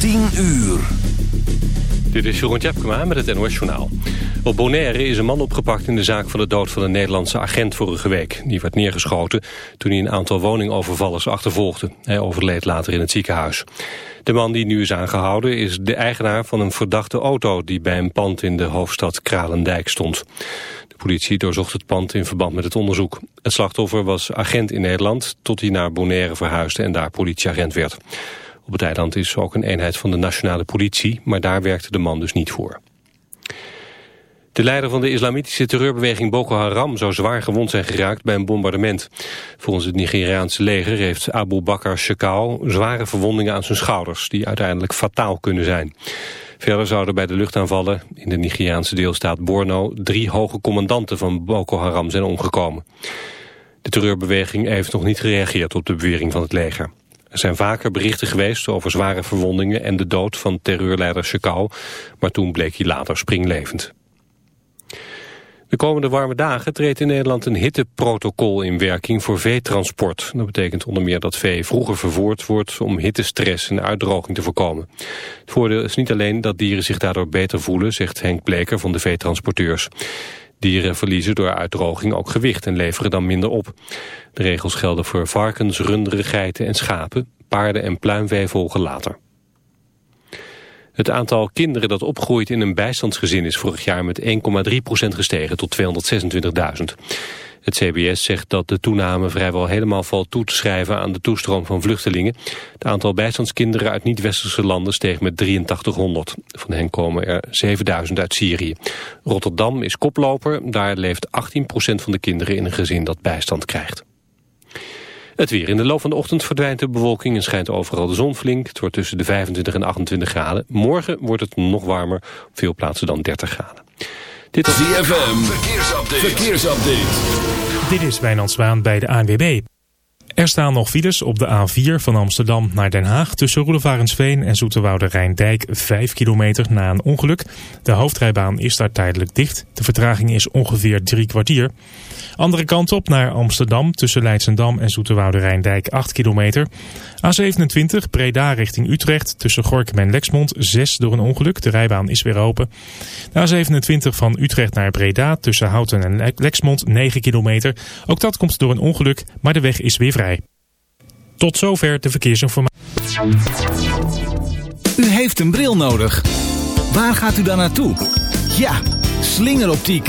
10 uur. Dit is Jeroen Tjepkema met het NOS Journaal. Op Bonaire is een man opgepakt in de zaak van de dood van een Nederlandse agent vorige week. Die werd neergeschoten toen hij een aantal woningovervallers achtervolgde. Hij overleed later in het ziekenhuis. De man die nu is aangehouden is de eigenaar van een verdachte auto... die bij een pand in de hoofdstad Kralendijk stond. De politie doorzocht het pand in verband met het onderzoek. Het slachtoffer was agent in Nederland tot hij naar Bonaire verhuisde... en daar politieagent werd. Op het eiland is ook een eenheid van de nationale politie, maar daar werkte de man dus niet voor. De leider van de islamitische terreurbeweging Boko Haram zou zwaar gewond zijn geraakt bij een bombardement. Volgens het Nigeriaanse leger heeft Abu Bakr Shekau zware verwondingen aan zijn schouders, die uiteindelijk fataal kunnen zijn. Verder zouden bij de luchtaanvallen in de Nigeriaanse deelstaat Borno drie hoge commandanten van Boko Haram zijn omgekomen. De terreurbeweging heeft nog niet gereageerd op de bewering van het leger. Er zijn vaker berichten geweest over zware verwondingen en de dood van terreurleider Shekau, maar toen bleek hij later springlevend. De komende warme dagen treedt in Nederland een hitteprotocol in werking voor veetransport. Dat betekent onder meer dat vee vroeger vervoerd wordt om hittestress en uitdroging te voorkomen. Het voordeel is niet alleen dat dieren zich daardoor beter voelen, zegt Henk Bleker van de veetransporteurs. Dieren verliezen door uitdroging ook gewicht en leveren dan minder op. De regels gelden voor varkens, runderen, geiten en schapen. Paarden en pluimvee volgen later. Het aantal kinderen dat opgroeit in een bijstandsgezin is vorig jaar met 1,3% gestegen tot 226.000. Het CBS zegt dat de toename vrijwel helemaal valt toe te schrijven aan de toestroom van vluchtelingen. Het aantal bijstandskinderen uit niet-westerse landen steeg met 8300. Van hen komen er 7000 uit Syrië. Rotterdam is koploper, daar leeft 18% van de kinderen in een gezin dat bijstand krijgt. Het weer. In de loop van de ochtend verdwijnt de bewolking en schijnt overal de zon flink. Het wordt tussen de 25 en 28 graden. Morgen wordt het nog warmer, op veel plaatsen dan 30 graden. Dit is ZFM, verkeersupdate. verkeersupdate. Dit is Wijnand Zwaan bij de ANWB. Er staan nog files op de A4 van Amsterdam naar Den Haag... tussen Roelevarensveen en Zoeterwoude Rijndijk 5 kilometer na een ongeluk. De hoofdrijbaan is daar tijdelijk dicht. De vertraging is ongeveer drie kwartier. Andere kant op naar Amsterdam tussen Leidsendam en Zoeterwoude Rijndijk 8 kilometer. A27 Breda richting Utrecht tussen Gorkum en Lexmond 6 door een ongeluk. De rijbaan is weer open. De A27 van Utrecht naar Breda tussen Houten en Lexmond 9 kilometer. Ook dat komt door een ongeluk, maar de weg is weer vrij. Tot zover de verkeersinformatie. U heeft een bril nodig. Waar gaat u dan naartoe? Ja, slingeroptiek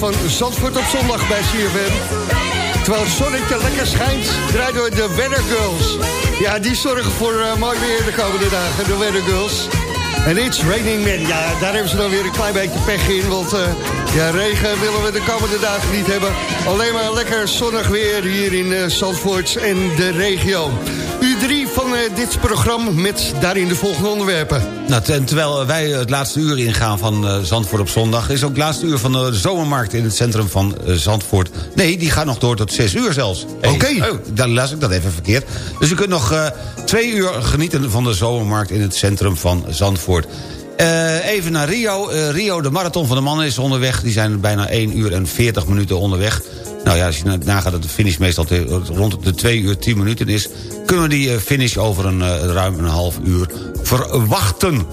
Van Zandvoort op zondag bij CFM. Terwijl het zonnetje lekker schijnt, draaien we de Weather Girls. Ja, die zorgen voor eh, mooi weer de komende dagen, de Weather Girls. En It's Raining Men, ja, daar hebben ze dan weer een klein beetje pech in. Want eh, ja, regen willen we de komende dagen niet hebben. Alleen maar lekker zonnig weer hier in eh, Zandvoort en de regio. U3 van eh, dit programma met daarin de volgende onderwerpen. Nou, ten- terwijl wij het laatste uur ingaan van eh, Zandvoort op zondag... is ook het laatste uur van de zomermarkt in het centrum van eh, Zandvoort. Nee, die gaat nog door tot zes uur zelfs. Hey, Oké. Oh, dan las ik dat even verkeerd. Dus u kunt nog twee uur genieten van de zomermarkt... in het centrum van Zandvoort. Even naar Rio. Rio, de marathon van de mannen is onderweg. Die zijn bijna 1 uur en 40 minuten onderweg. Nou ja, als je nagaat dat de finish meestal te- rond de 2 uur 10 minuten is... kunnen we die eh, finish over een eh, ruim een half uur verwachten.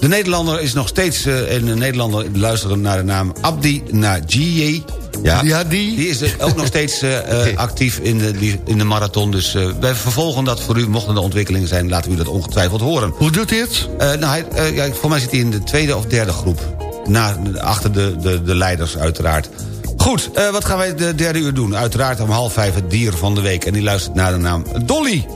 De Nederlander is nog steeds... eh, en de Nederlander luisteren naar de naam Abdi Najiye. Ja, Ja, die. die is ook nog steeds actief in de, in de marathon. Dus eh, wij vervolgen dat voor u. Mochten er ontwikkelingen zijn, laten we u dat ongetwijfeld horen. Hoe doet hij het? Nou, hij, ja, voor mij zit hij in de tweede of derde groep. Na, achter de, de, de leiders uiteraard. Goed, eh, wat gaan wij de derde uur doen? Uiteraard om half vijf het dier van de week. En die luistert naar de naam Dolly.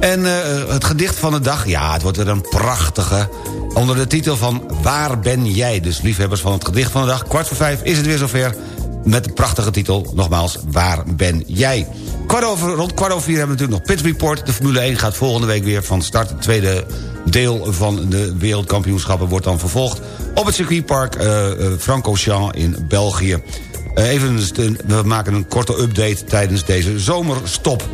En eh, het gedicht van de dag, ja, het wordt weer een prachtige... onder de titel van Waar ben jij? Dus liefhebbers van het gedicht van de dag. Kwart voor vijf is het weer zover met de prachtige titel, nogmaals, Waar ben jij? Kwart over, rond kwart over vier hebben we natuurlijk nog Pit Report. De Formule 1 gaat volgende week weer van start. Het tweede deel van de wereldkampioenschappen wordt dan vervolgd... op het circuitpark uh, Francochamps in België. Uh, even, we maken een korte update tijdens deze zomerstop.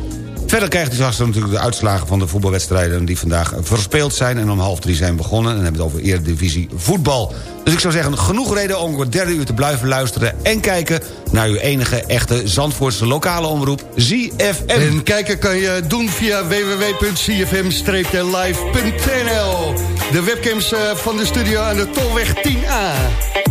Verder krijgt u straks natuurlijk de uitslagen van de voetbalwedstrijden... die vandaag verspeeld zijn en om half drie zijn begonnen. En hebben het over Eredivisie voetbal. Dus ik zou zeggen, genoeg reden om het derde uur te blijven luisteren... en kijken naar uw enige echte Zandvoortse lokale omroep, ZFM. En kijken kan je doen via www.cfm-live.nl De webcams uh, van de studio aan de Tolweg 10A.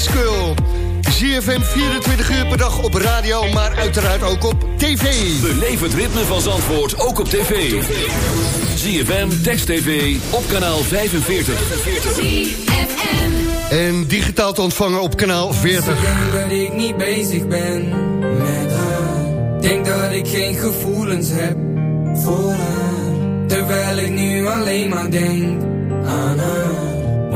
Disco. ZFM 24 uur per dag op radio, maar uiteraard ook op tv. Beleef het ritme van Zandvoort ook op tv. ZFM, Text TV, op kanaal 45. En digitaal te ontvangen op kanaal 40. Denk dat ik niet bezig ben met haar. Denk dat ik geen gevoelens heb voor haar. Terwijl ik nu alleen maar denk.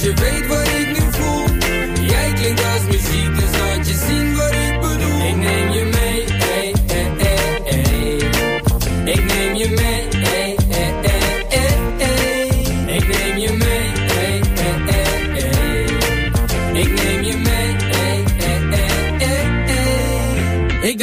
je weet wat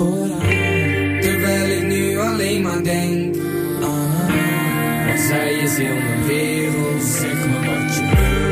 voor haar. Terwijl ik nu alleen maar denk aan haar. Want zij is heel mijn wereld. Zeg me wat je wil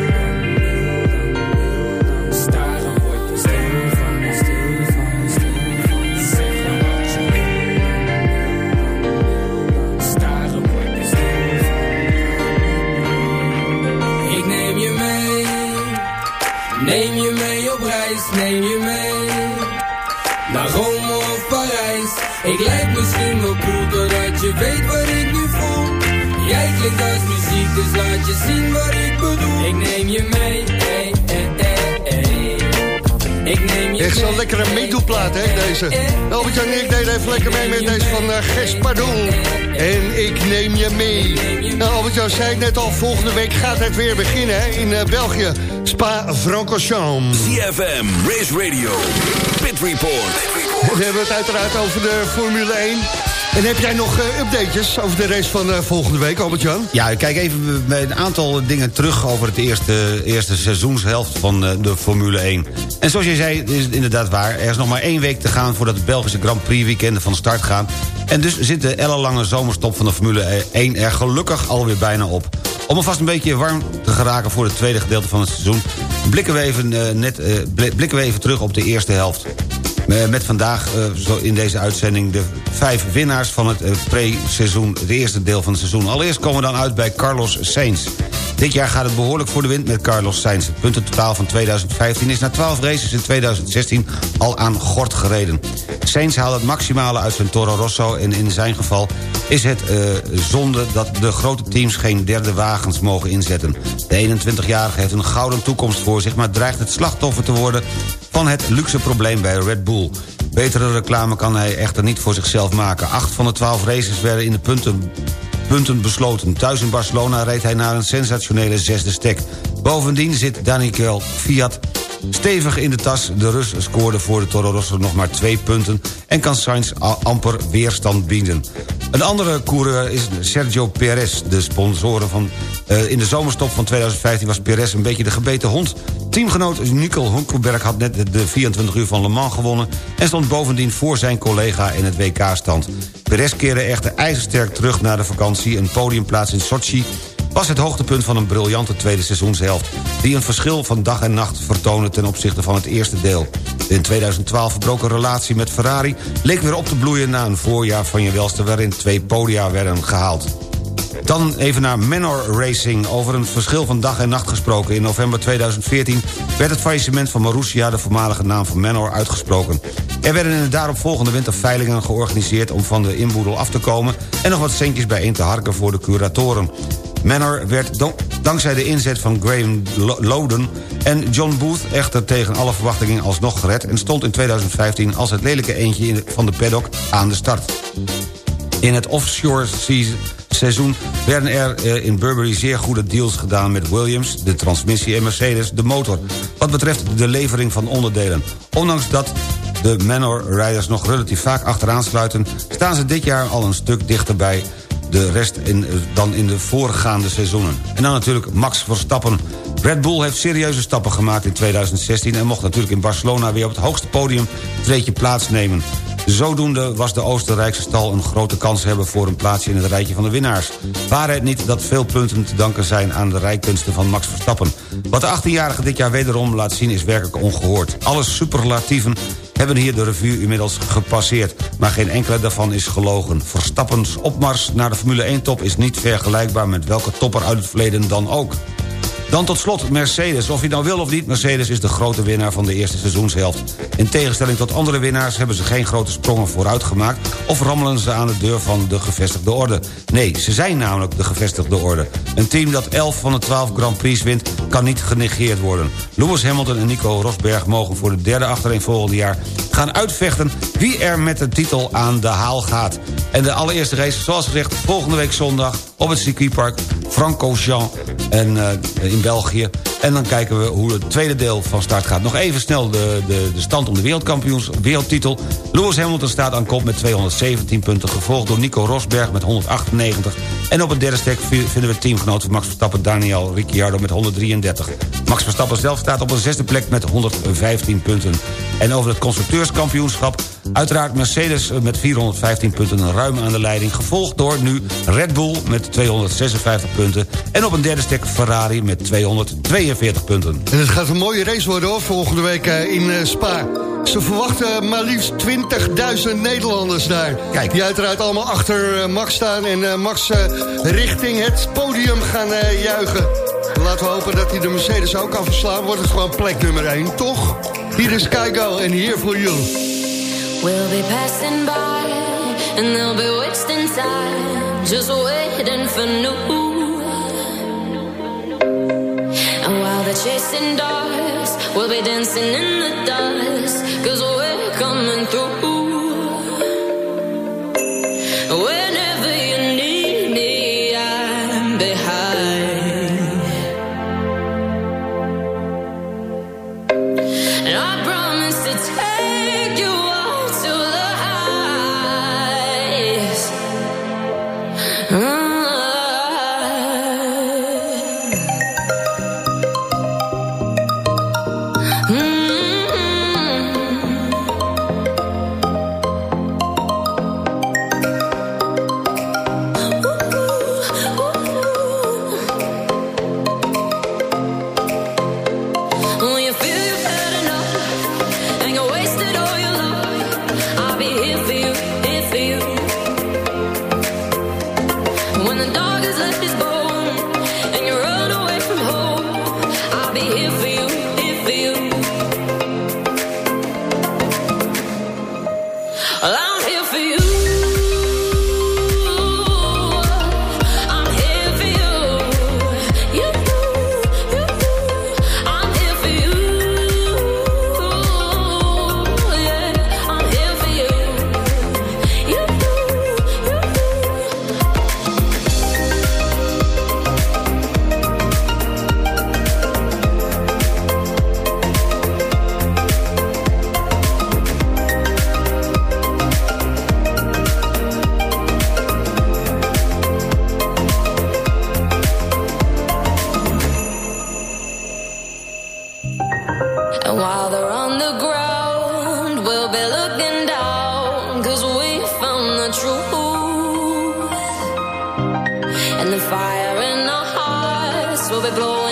weet wat ik nu voel Jij klinkt als muziek, dus laat je zien wat ik bedoel Ik neem je mee, ey, ey, ey, ey. Ik neem je Echt zo'n mee, lekkere meedoelplaat, hè, deze. ey. Albert-Jan en ik deden even lekker mee met deze van uh, Pardoel. En ik neem je mee. Nou, Albert-Jan zei het net al, volgende week gaat het weer beginnen, hè, in eh, België. Spa-Francorchamps. ZFM, Race Radio, Pit Report. We hebben het uiteraard over de Formule 1. En heb jij nog eh, updates over de race van eh, volgende week, Albert-Jan? Ja, ik kijk even bij een aantal dingen terug over het eerste, eerste seizoenshelft van eh, de Formule 1. En zoals je zei, is het inderdaad waar. Er is nog maar één week te gaan voordat de Belgische Grand Prix weekenden van start gaan. En dus zit de ellenlange zomerstop van de Formule 1 er gelukkig alweer bijna op. Om alvast een beetje warm te geraken voor het tweede gedeelte van het seizoen... blikken we even, net, blik- blikken we even terug op de eerste helft. Eh, Met vandaag eh, in deze uitzending de vijf winnaars van het eh, pre-seizoen, het eerste deel van het seizoen. Allereerst komen we dan uit bij Carlos Sainz. Dit jaar gaat het behoorlijk voor de wind met Carlos Sainz. Het puntentotaal van 2015 is na 12 races in 2016 al aan gort gereden. Sainz haalt het maximale uit zijn Toro Rosso... en in zijn geval is het uh, zonde dat de grote teams geen derde wagens mogen inzetten. De 21-jarige heeft een gouden toekomst voor zich... maar dreigt het slachtoffer te worden van het luxe probleem bij Red Bull. Betere reclame kan hij echter niet voor zichzelf maken. Acht van de 12 races werden in de punten punten besloten. Thuis in Barcelona reed hij naar een sensationele zesde stek. Bovendien zit Daniel Fiat stevig in de tas. De Rus scoorde voor de Toro Rosso nog maar twee punten... en kan Sainz amper weerstand bieden. Een andere coureur is Sergio Perez. De sponsoren van, uh, in de zomerstop van 2015 was Perez een beetje de gebeten hond. Teamgenoot Nico Hulkenberg had net de 24 uur van Le Mans gewonnen... en stond bovendien voor zijn collega in het WK-stand. Perez keerde echter ijzersterk terug naar de vakantie... een podiumplaats in Sochi was het hoogtepunt van een briljante tweede seizoenshelft... die een verschil van dag en nacht vertoonde ten opzichte van het eerste deel. De in 2012 verbroken relatie met Ferrari leek weer op te bloeien... na een voorjaar van je welste waarin twee podia werden gehaald. Dan even naar Manor Racing. Over een verschil van dag en nacht gesproken. In november 2014 werd het faillissement van Marussia... de voormalige naam van Manor, uitgesproken. Er werden in de daaropvolgende winter veilingen georganiseerd... om van de inboedel af te komen... en nog wat centjes bijeen te harken voor de curatoren. Manor werd dankzij de inzet van Graham Loden en John Booth echter tegen alle verwachtingen alsnog gered... en stond in 2015 als het lelijke eentje van de paddock aan de start. In het offshore seizoen werden er eh, in Burberry zeer goede deals gedaan met Williams... de transmissie en Mercedes, de motor. Wat betreft de levering van onderdelen. Ondanks dat de Manor-rijders nog relatief vaak achteraan sluiten... staan ze dit jaar al een stuk dichterbij de rest in, dan in de voorgaande seizoenen. En dan natuurlijk Max Verstappen. Red Bull heeft serieuze stappen gemaakt in 2016... en mocht natuurlijk in Barcelona weer op het hoogste podium... treetje plaatsnemen. Zodoende was de Oostenrijkse stal een grote kans hebben... voor een plaatsje in het rijtje van de winnaars. Waar het niet dat veel punten te danken zijn aan de rijkunsten van Max Verstappen. Wat de 18-jarige dit jaar wederom laat zien is werkelijk ongehoord. Alle superlatieven hebben hier de revue inmiddels gepasseerd. Maar geen enkele daarvan is gelogen. Verstappens opmars naar de Formule 1-top is niet vergelijkbaar... met welke topper uit het verleden dan ook. Dan tot slot Mercedes. Of je nou wil of niet, Mercedes is de grote winnaar van de eerste seizoenshelft. In tegenstelling tot andere winnaars hebben ze geen grote sprongen vooruit gemaakt... of rammelen ze aan de deur van de gevestigde orde. Nee, ze zijn namelijk de gevestigde orde. Een team dat 11 van de 12 Grand Prix wint, kan niet genegeerd worden. Lewis Hamilton en Nico Rosberg mogen voor de derde volgende jaar gaan uitvechten... wie er met de titel aan de haal gaat. En de allereerste race, zoals gezegd, volgende week zondag... op het circuitpark Francorchamps en, uh, in België. En dan kijken we hoe het tweede deel van start gaat. Nog even snel de, de, de stand om de wereldkampioens, wereldtitel. Lewis Hamilton staat aan kop met 217 punten... gevolgd door Nico Rosberg met 198. En op het derde stek vinden we teamgenoot van Max Verstappen... Daniel Ricciardo met 133. Max Verstappen zelf staat op een zesde plek met 115 punten. En over het constructeurskampioenschap... uiteraard Mercedes met 415 punten ruim aan de leiding... gevolgd door nu Red Bull met 256 punten... en op een derde stek Ferrari met 242 punten. En het gaat een mooie race worden hoor, volgende week eh, in eh, Spa. Ze verwachten maar liefst 20.000 Nederlanders daar. Kijk. Die uiteraard allemaal achter eh, Max staan... en Max richting het podium gaan juichen. Laten we hopen dat hij de Mercedes ook kan verslaan. Wordt het gewoon plek nummer 1, toch? Hier is Keigo en Here For You. We'll be passing by And they'll be wasting time. Just waiting for new And while they're chasing dogs We'll be dancing in the dust. Cause overblown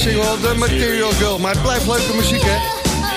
single, The Material Girl. Maar het blijft leuke muziek, hè?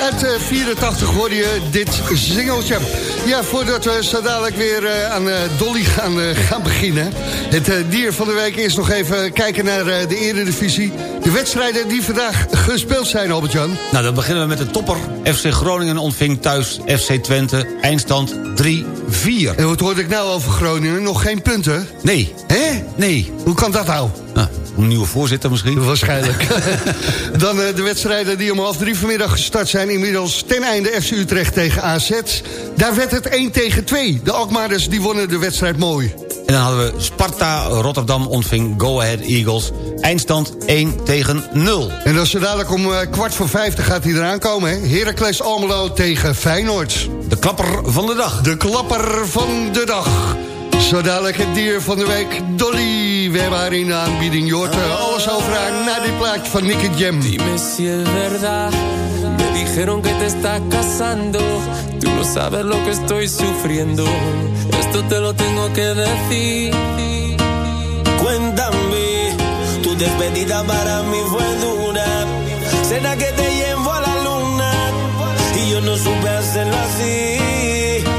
Uit eh, 84 hoorde je dit singeltje. Ja, voordat we zo dadelijk weer eh, aan eh, Dolly gaan, eh, gaan beginnen. Het eh, dier van de week is nog even kijken naar eh, de Eredivisie. De wedstrijden die vandaag gespeeld zijn, Albert-Jan. Nou, dan beginnen we met de topper. FC Groningen ontving thuis FC Twente. Eindstand 3-4. En wat hoorde ik nou over Groningen? Nog geen punten? Nee. Hè? Nee. Hoe kan dat nou? Nou, een nieuwe voorzitter misschien? Waarschijnlijk. Dan eh, de wedstrijden die om half drie vanmiddag gestart zijn. Inmiddels ten einde FC Utrecht tegen AZ. Daar werd het 1 tegen 2. De Alkmaarders die wonnen de wedstrijd mooi. En dan hadden we Sparta Rotterdam ontving Go Ahead Eagles. Eindstand 1 tegen 0. En dan zo dadelijk om eh, kwart voor vijf dan gaat hij eraan komen. hè? Heracles Almelo tegen Feyenoord. De klapper van de dag. De klapper van de dag. Zo dadelijk het dier van de week, Dolly. We hebben haar in de aanbieding. Je hoort eh, alles over haar na dit plaatje van Nicky Jam. Dime si es verdad. Me dijeron que te estás casando. Tú no sabes lo que estoy sufriendo. Esto te lo tengo que decir. Cuéntame, tu despedida para mí fue dura. Será que te llevo a la luna y yo no supe hacerlo así.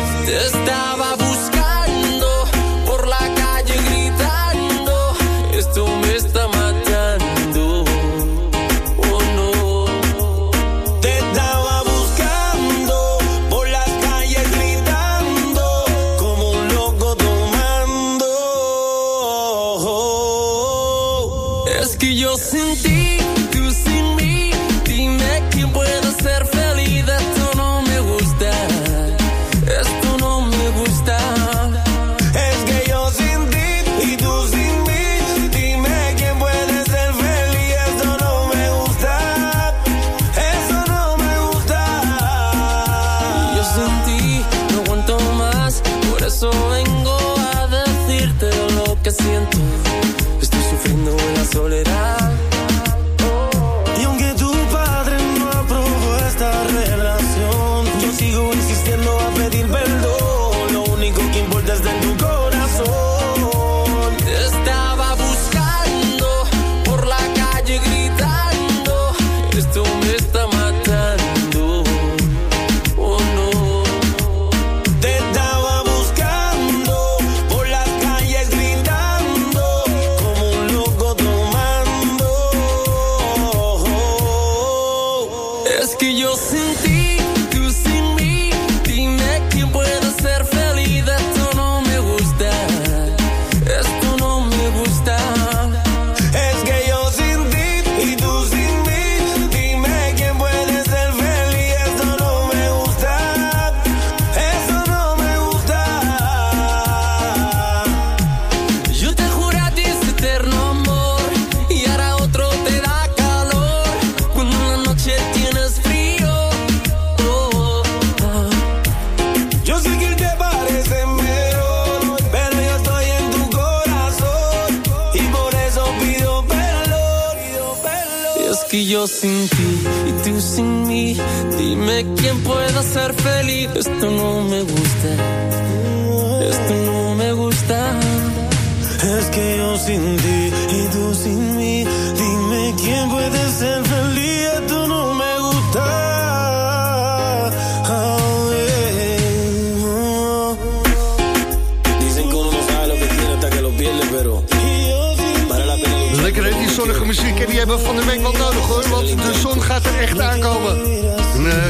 Siento.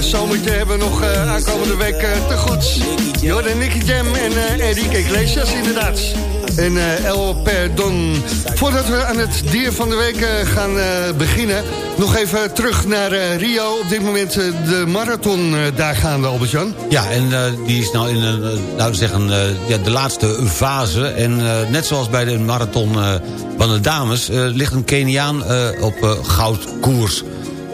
Zomertje hebben nog eh, aankomende week eh, te goed. Jordan, Nicky Jam en eh Enrique Iglesias inderdaad. En eh, El Perdon. Voordat we aan het dier van de week eh, gaan eh, beginnen... nog even terug naar eh, Rio. Op dit moment eh, de marathon eh, daar gaande, Albert-Jan. Ja, en eh, die is nou in eh, we zeggen, eh, ja, de laatste fase. En eh, net zoals bij de marathon eh, van de dames... eh, ligt een Keniaan eh, op eh, goudkoers.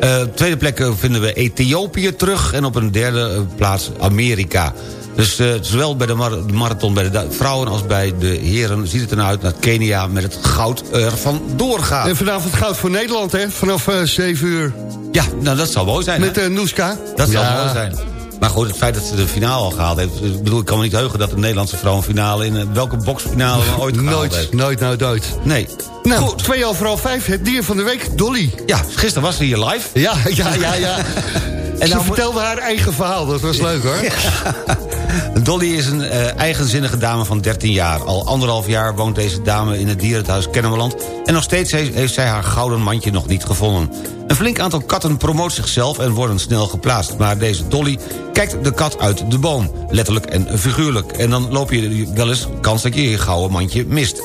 Eh, op tweede plek eh, vinden we Ethiopië terug... en op een derde eh, plaats Amerika. Dus eh, zowel bij de, mar- de marathon bij de vrouwen als bij de heren... ziet het ernaar uit dat Kenia met het goud ervan doorgaat. En vanavond goud voor Nederland, hè? Vanaf eh 7 uur. Ja, nou dat zal mooi zijn. Met uh, Noeska. Dat zal mooi zijn. Maar goed, het feit dat ze de finale al gehaald heeft... Ik bedoel, ik kan me niet heugen dat de Nederlandse vrouwenfinale... in eh, welke boxfinale dan ooit gehaald Nooit, heeft. nooit, nooit, nooit. Nee. Nou, Goed. twee overal vijf, het dier van de week, Dolly. Ja, gisteren was ze hier live. Ja, ja, ja, ja. En Ze nou moet- vertelde haar eigen verhaal, dat was leuk hoor. Dolly is een eh, eigenzinnige dame van 13 jaar. Al anderhalf jaar woont deze dame in het dierenthuis Kennemerland... en nog steeds heeft, heeft zij haar gouden mandje nog niet gevonden. Een flink aantal katten promoot zichzelf en worden snel geplaatst... maar deze Dolly kijkt de kat uit de boom. Letterlijk en figuurlijk. En dan loop je wel eens kans dat je je gouden mandje mist.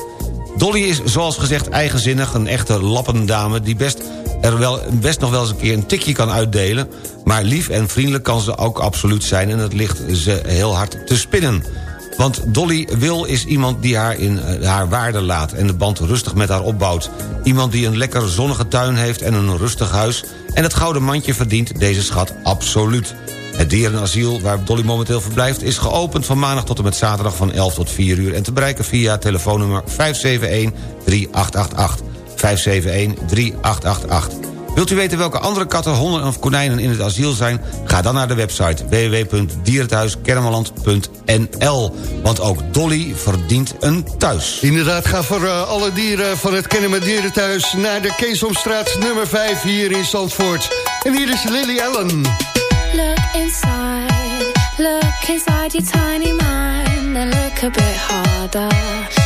Dolly is zoals gezegd eigenzinnig, een echte lappendame... die best, er wel, best nog wel eens een keer een tikje kan uitdelen... maar lief en vriendelijk kan ze ook absoluut zijn... en het ligt ze heel hard te spinnen. Want Dolly Wil is iemand die haar in eh, haar waarde laat... en de band rustig met haar opbouwt. Iemand die een lekker zonnige tuin heeft en een rustig huis... en het gouden mandje verdient deze schat absoluut. Het dierenasiel waar Dolly momenteel verblijft... is geopend van maandag tot en met zaterdag van 11 tot 4 uur... en te bereiken via telefoonnummer 571-3888. 571-3888. Wilt u weten welke andere katten, honden of konijnen in het asiel zijn? Ga dan naar de website www.dierenthuiskermeland.nl. Want ook Dolly verdient een thuis. Inderdaad, ga voor eh, alle dieren van het Kennemer Dierenthuis... naar de Keesomstraat nummer 5 hier in Zandvoort. En hier is Lily Allen. Look inside, look inside your tiny mind and look a bit harder.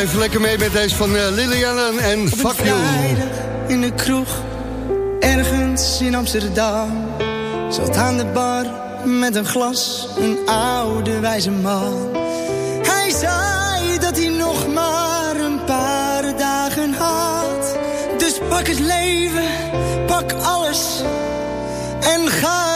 Even lekker mee met deze van Lily Allen en Fuck You. in de kroeg, ergens in Amsterdam. Zat aan de bar met een glas, een oude wijze man. Hij zei dat hij nog maar een paar dagen had. Dus pak het leven, pak alles en ga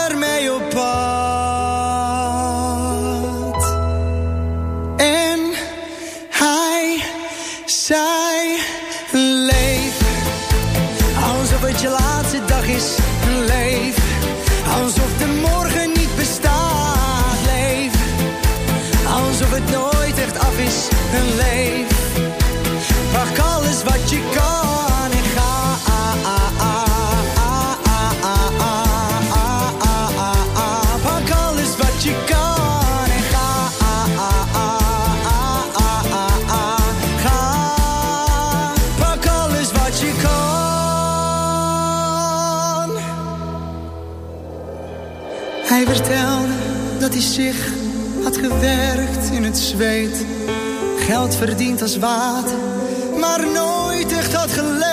zich had gewerkt in het zweet. Geld verdiend als water, maar nooit echt had geleefd.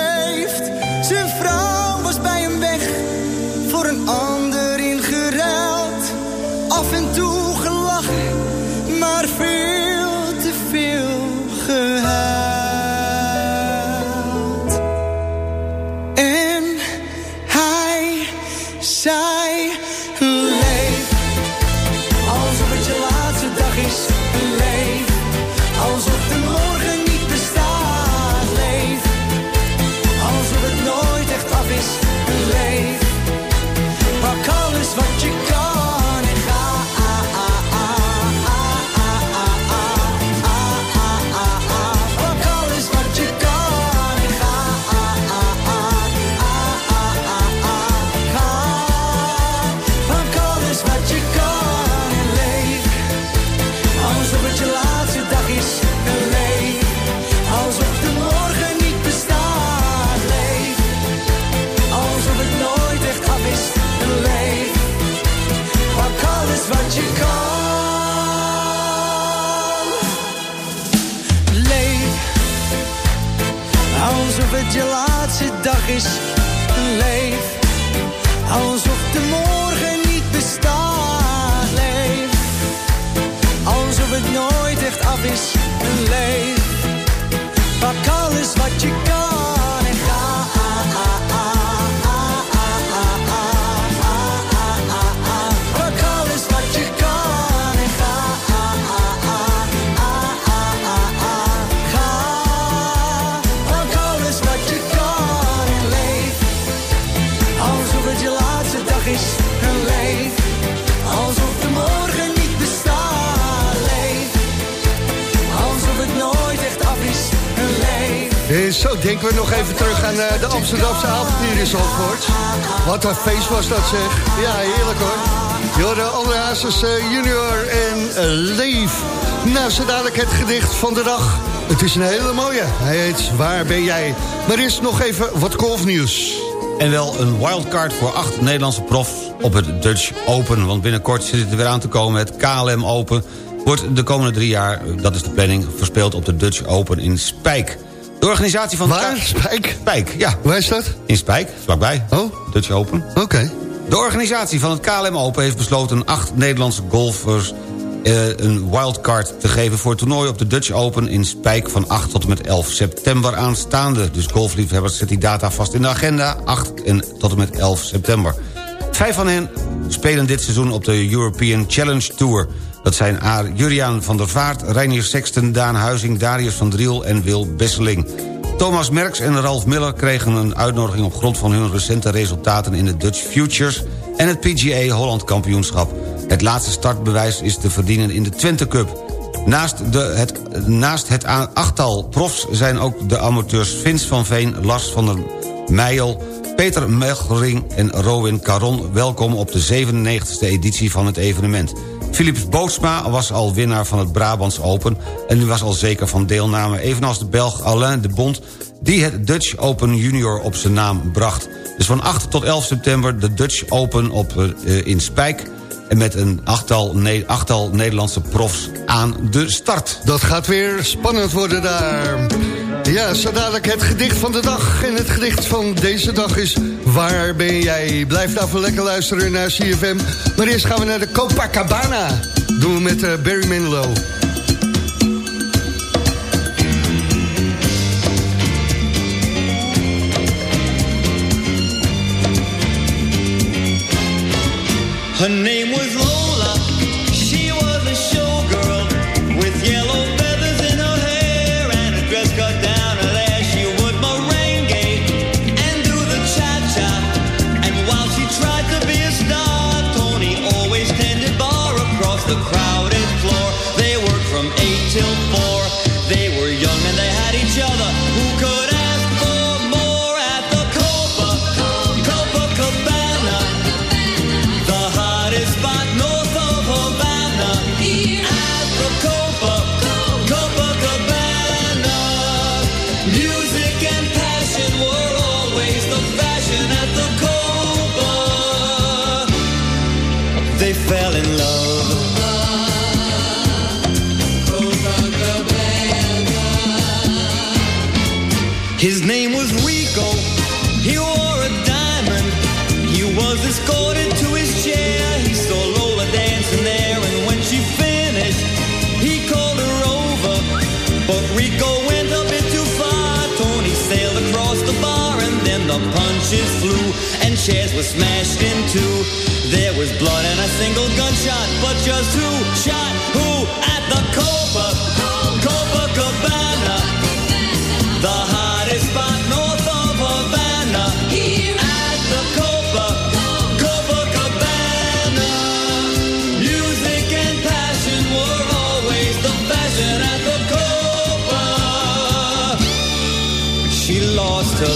Wat een feest was dat zeg. Ja, heerlijk hoor. Jorde André Hazes eh, junior en eh, Leef. Nou, zo dadelijk het gedicht van de dag. Het is een hele mooie. Hij heet Waar ben jij? Maar eerst nog even wat golfnieuws. En wel een wildcard voor acht Nederlandse profs op het Dutch Open. Want binnenkort zit het er weer aan te komen. Het KLM Open wordt de komende drie jaar, dat is de planning... verspeeld op de Dutch Open in Spijk. De organisatie van... Waar? Spijk? Spijk, ja. Waar is dat? In Spijk, vlakbij. Oh. Dutch Open. Oké. De organisatie van het KLM Open heeft besloten... acht Nederlandse golfers eh, een wildcard te geven... voor het toernooi op de Dutch Open in Spijk... van 8 tot en met 11 september aanstaande. Dus golfliefhebbers zet die data vast in de agenda. 8 en tot en met 11 september. Vijf van hen spelen dit seizoen op de European Challenge Tour. Dat zijn. Juriaan van der Vaart, Reinier Sexton, Daan Huizing... Darius van Driel en Wil Besseling. Thomas Merks en Ralf Miller kregen een uitnodiging... op grond van hun recente resultaten in de Dutch Futures... en het PGA Holland Kampioenschap. Het laatste startbewijs is te verdienen in de Twente Cup. Naast, de, het, naast het achttal profs zijn ook de amateurs Vins van Veen... Lars van der Meijel, Peter Melchering en Rowin Caron... welkom op de 97e editie van het evenement. Philips Bootsma was al winnaar van het Brabants Open... en die was al zeker van deelname, evenals de Belg Alain de Bond... die het Dutch Open Junior op zijn naam bracht. Dus van 8 tot 11 september de Dutch Open op, eh, in Spijk... en met een achttal, ne Nederlandse profs aan de start. Dat gaat weer spannend worden daar. Ja, zo dadelijk het gedicht van de dag. En het gedicht van deze dag is Waar ben jij? Blijf daarvoor lekker luisteren naar CFM. Maar eerst gaan we naar de Copacabana. Doen we met eh, Barry Manilow. Her name was and they chairs were smashed in two. There was blood and a single gunshot, but just who shot who at the Copa, Copacabana? The hottest spot north of Havana. At the Copa, Copacabana. Music and passion were always the fashion at the Copa. She lost her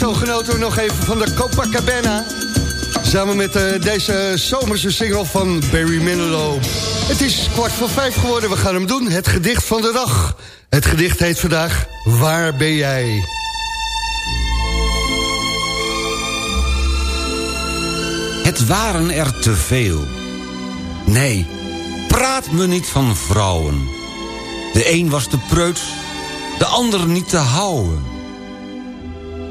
Zo, en zo genoten we nog even van de Copacabana. Samen met eh, deze zomerse single van Barry Manilow. Het is kwart voor vijf geworden, we gaan hem doen. Het gedicht van de dag. Het gedicht heet vandaag Waar ben jij? Het waren er te veel. Nee, praat me niet van vrouwen. De een was te preuts, de ander niet te houden.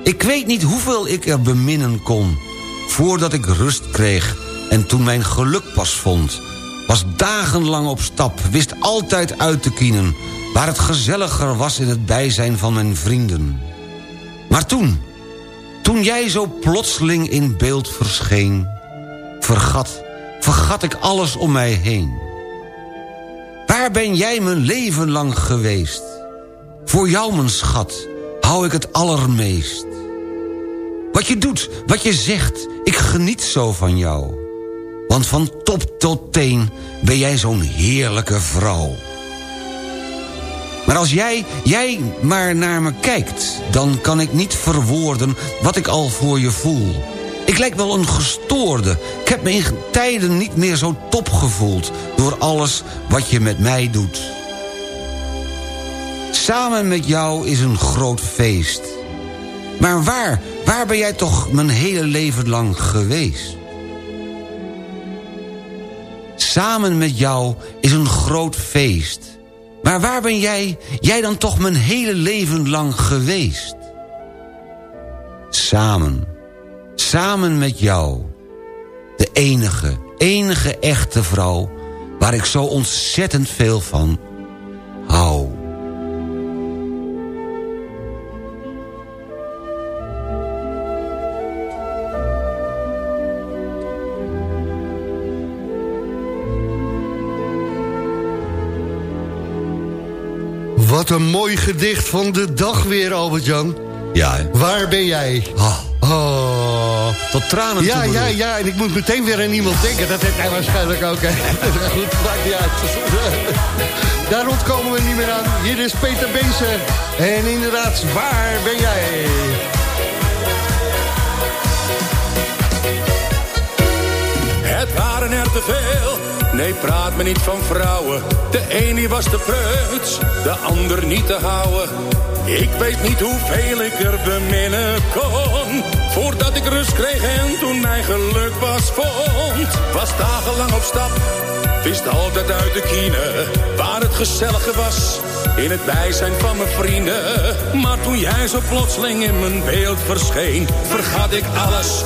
Ik weet niet hoeveel ik er beminnen kon... voordat ik rust kreeg en toen mijn geluk pas vond. Was dagenlang op stap, wist altijd uit te kienen... waar het gezelliger was in het bijzijn van mijn vrienden. Maar toen, toen jij zo plotseling in beeld verscheen... vergat, vergat ik alles om mij heen. Waar ben jij mijn leven lang geweest? Voor jou, mijn schat, hou ik het allermeest. Wat je doet, wat je zegt, ik geniet zo van jou. Want van top tot teen ben jij zo'n heerlijke vrouw. Maar als jij, jij maar naar me kijkt... dan kan ik niet verwoorden wat ik al voor je voel. Ik lijk wel een gestoorde. Ik heb me in tijden niet meer zo top gevoeld... door alles wat je met mij doet. Samen met jou is een groot feest. Maar waar, waar ben jij toch mijn hele leven lang geweest? Samen met jou is een groot feest. Maar waar ben jij, jij dan toch mijn hele leven lang geweest? Samen, samen met jou. De enige, enige echte vrouw... waar ik zo ontzettend veel van hou. Wat een mooi gedicht van de dag weer, Albert-Jan. Ja, hè? Waar ben jij? Oh. Tot tranen Ja, toe, ja, bedoel. ja. En ik moet meteen weer aan iemand denken. Dat heeft hij waarschijnlijk ook. Hè. Goed, maakt niet uit. Daar ontkomen we niet meer aan. Hier is Peter Beense. En inderdaad, waar ben jij? Het waren er te veel. Nee, praat me niet van vrouwen. De een die was te preuts, de ander niet te houden. Ik weet niet hoeveel ik er beminnen kon. Voordat ik rust kreeg en toen mijn geluk was vond. Was dagenlang op stap, wist altijd uit de kine. Waar het gezellige was, in het bijzijn van mijn vrienden. Maar toen jij zo plotseling in mijn beeld verscheen. Vergat ik alles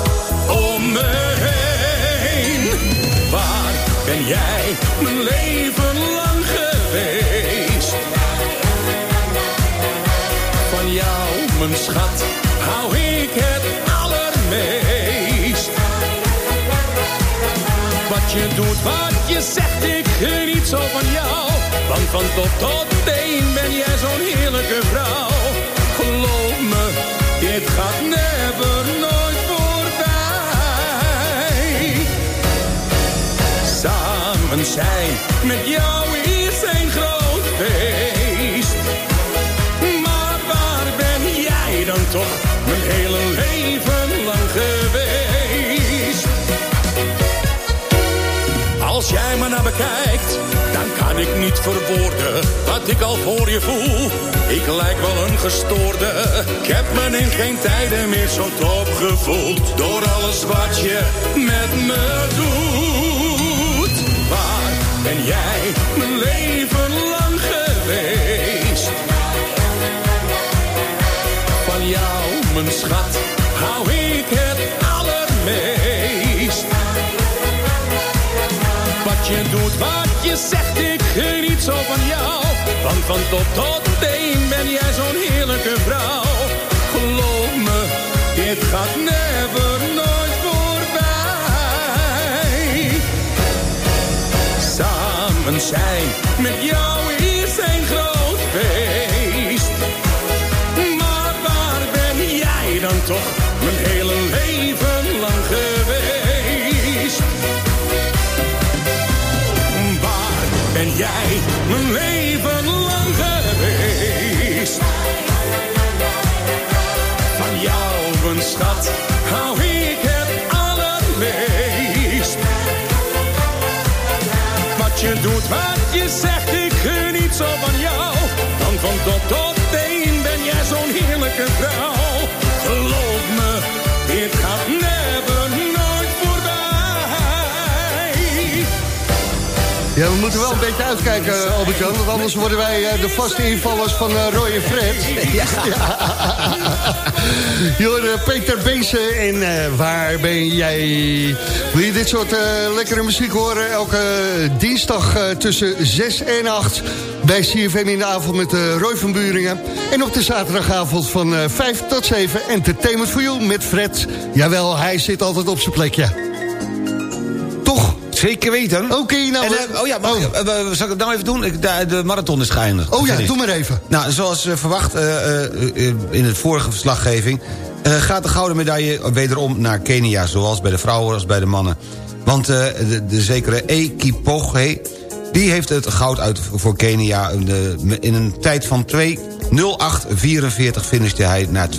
om me heen. Ben jij mijn leven lang geweest? Van jou, mijn schat, hou ik het allermeest. Wat je doet, wat je zegt, ik geniet zo van jou. Want van top tot teen ben jij zo'n heerlijke vrouw. Geloof me, dit gaat never nooit Zijn met jou is een groot feest. Maar waar ben jij dan toch mijn hele leven lang geweest? Als jij me naar bekijkt, dan kan ik niet verwoorden wat ik al voor je voel. Ik lijk wel een gestoorde. Ik heb me in geen tijden meer zo top gevoeld. Door alles wat je met me doet. Ben jij mijn leven lang geweest? Van jou, mijn schat, hou ik het allermeest. Wat je doet, wat je zegt, ik geniet zo van jou. Want van top tot teen ben jij zo'n heerlijke vrouw. Geloof me, dit gaat never zijn met jou is een groot feest. Maar waar ben jij dan toch mijn hele leven lang geweest? Waar ben jij mijn leven lang geweest? Van jou, mijn schat, doet, wat je zegt, ik geniet zo van jou. Want van top tot teen ben jij zo'n heerlijke vrouw. Geloof me, dit gaat never nooit voorbij. Ja, we moeten wel een beetje uitkijken, Albert-Jan. Want anders worden wij eh, de vaste invallers van eh, Roy en Fred. Ja. hoorde Peter Bezen en eh, waar ben jij? Wil je dit soort eh, lekkere muziek horen? Elke dinsdag eh, tussen 6 en 8 bij CFM in de avond met eh, Roy van Buringen. En op de zaterdagavond van eh 5 tot 7 Entertainment for You met Fred. Jawel, hij zit altijd op zijn plekje. Zeker weten. Oké, nou... En, we- eh, oh ja, maar, eh, eh, zal ik het nou even doen? Ik, de, de marathon is geëindigd. Oh ja, doe maar even. Nou, zoals eh, verwacht in de vorige verslaggeving... gaat de gouden medaille wederom naar Kenia... zowel bij de vrouwen als bij de mannen. Want de, de zekere Ekipoge... die heeft het goud uit voor Kenia... in een tijd van 2... 0844 finishte hij na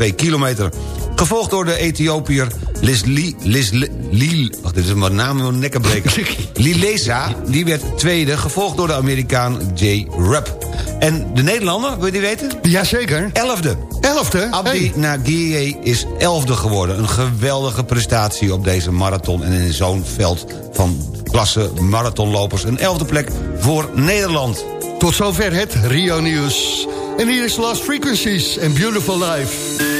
42,2 kilometer. Gevolgd door de Ethiopiër Leslie... Leslie Lil, wacht, dit is mijn naam een nekkenbreker. Lilesa, die werd tweede, gevolgd door de Amerikaan Jay Rupp. En de Nederlander, wil je die weten? Jazeker. Elfde. Elfde? Abdi Nagiye is elfde geworden. Een geweldige prestatie op deze marathon... en in zo'n veld van klasse marathonlopers. Een elfde plek voor Nederland. Tot zover het Rio Nieuws. En hier is Last Frequencies en Beautiful Life.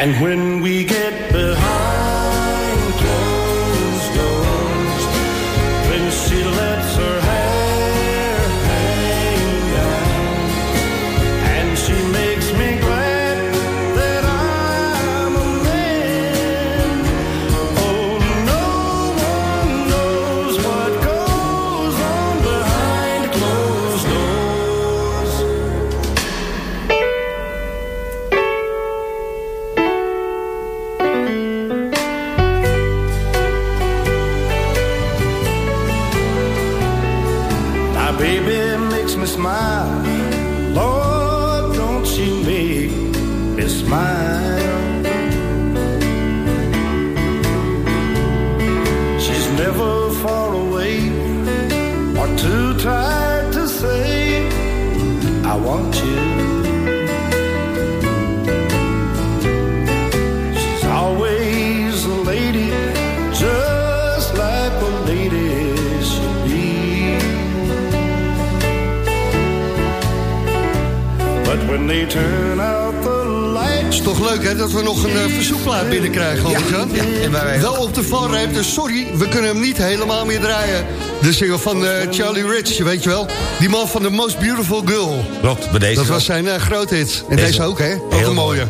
And when we get behind toch leuk hè, dat we nog een eh, verzoekplaat binnenkrijgen, ja, en waar wij- Wel op de valreep, dus sorry, we kunnen hem niet helemaal meer draaien. De single van eh, Charlie Rich, je weet je wel. Die man van The Most Beautiful Girl. Klopt, bij deze Dat was zijn eh, groot hit. En Deze- deze, ook, hè? Ook Heel een mooie.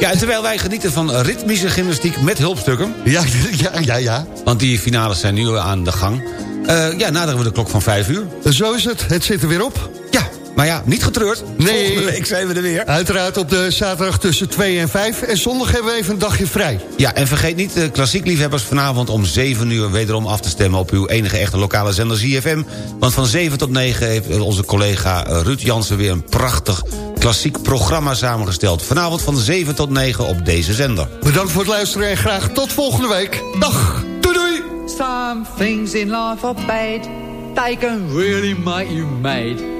Ja, en terwijl wij genieten van ritmische gymnastiek met hulpstukken... Ja, ja, ja, ja. Want die finales zijn nu aan de gang. Eh, ja, naderen we de klok van 5 uur. Zo is het. Het zit er weer op. Maar ja, niet getreurd. Nee. Volgende week zijn we er weer. Uiteraard op de zaterdag tussen 2 en 5. En zondag hebben we even een dagje vrij. Ja, en vergeet niet de klassiek liefhebbers vanavond om 7 uur... wederom af te stemmen op uw enige echte lokale zender ZFM. Want van 7 tot 9 heeft onze collega Ruud Jansen weer een prachtig klassiek programma samengesteld. Vanavond van 7 tot 9 op deze zender. Bedankt voor het luisteren en graag tot volgende week. Dag. Doei doei. Some things in life are bad. They can really make you mad.